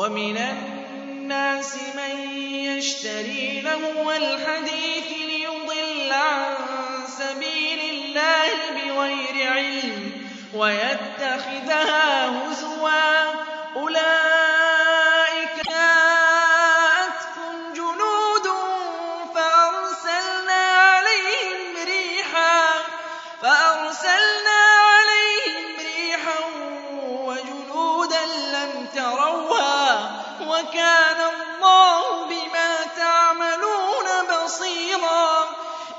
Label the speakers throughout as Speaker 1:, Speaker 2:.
Speaker 1: ومن الناس من يشتري لهو الحديث ليضل عن سبيل الله بغير علم ويتخذها هزوا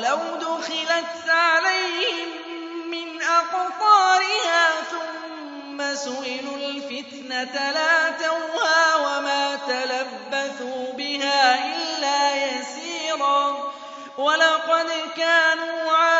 Speaker 1: ولو دخلت عليهم من أقطارها ثم سئلوا الفتنة لاتوها وما تلبثوا بها إلا يسيرا. ولقد كانوا عاهدوا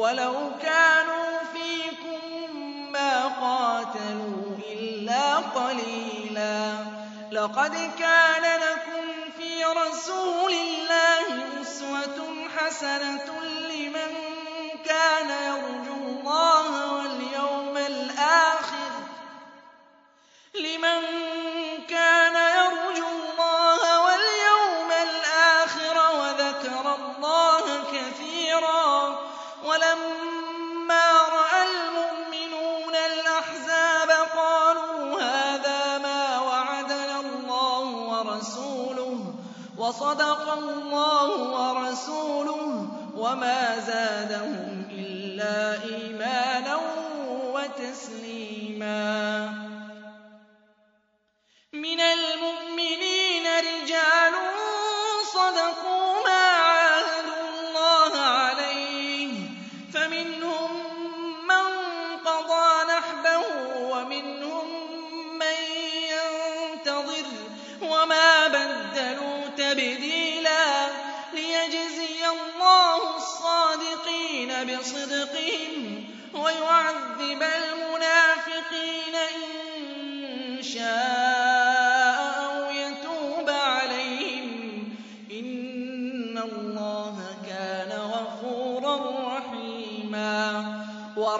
Speaker 1: وَلَوْ كَانُوا فِيكُم مَّا قَاتَلُوا إِلَّا قَلِيلًا ۗ. لَّقَدْ كَانَ لَكُمْ فِي رَسُولِ اللَّهِ أُسْوَةٌ حَسَنَةٌ وَصَدَقَ اللَّهُ وَرَسُولُهُ وَمَا زَادَهُمْ إِلَّا إِيمَانًا وَتَسْلِيمًا. مِّنَ الْمُؤْمِنِينَ رِجَالٌ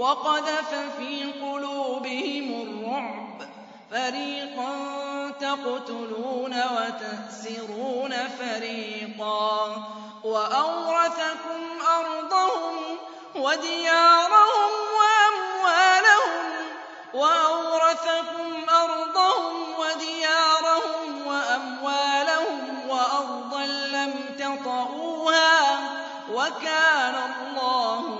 Speaker 1: وَقَذَفَ فِي قُلُوبِهِمُ الرُّعْبَ ۚ. فَرِيقًا تَقْتُلُونَ وَتَأْسِرُونَ فَرِيقًا. وَأَوْرَثَكُمْ أَرْضَهُمْ وَدِيَارَهُمْ وَأَمْوَالَهُمْ. وَأَرْضًا لَّمْ تَطَئُوهَا ۚ. وَكَانَ اللَّهُ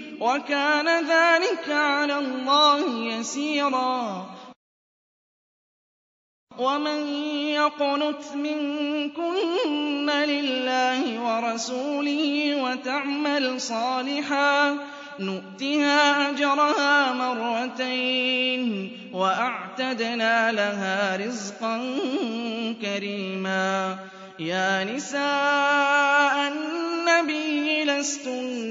Speaker 1: وَكَانَ ذَٰلِكَ عَلَى اللَّهِ يَسِيرًا. وَمَن يَقْنُتْ مِنكُنَّ لِلَّهِ وَرَسُولِهِ وَتَعْمَلْ صَالِحًا نُّؤْتِهَا أَجْرَهَا مَرَّتَيْنِ وَأَعْتَدْنَا لَهَا رِزْقًا كَرِيمًا. يَا نِسَاءَ النَّبِيِّ لَسْتُنَّ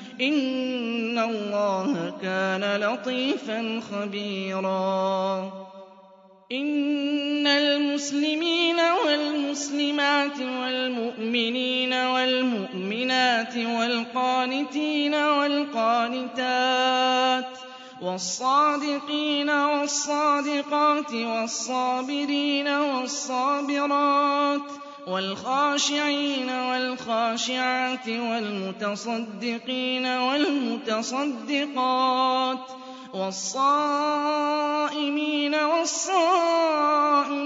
Speaker 1: إِنَّ اللَّهَ كَانَ لَطِيفًا خَبِيرًا. إِنَّ الْمُسْلِمِينَ وَالْمُسْلِمَاتِ وَالْمُؤْمِنِينَ وَالْمُؤْمِنَاتِ وَالْقَانِتِينَ وَالْقَانِتَاتِ وَالصَّادِقِينَ وَالصَّادِقَاتِ وَالصَّابِرِينَ وَالصَّابِرَاتِ وَالْخَاشِعِينَ وَالْخَاشِعَاتِ وَالْمُتَصَدِّقِينَ وَالْمُتَصَدِّقَاتِ وَالصَّائِمِينَ وَالصَّائِمَاتِ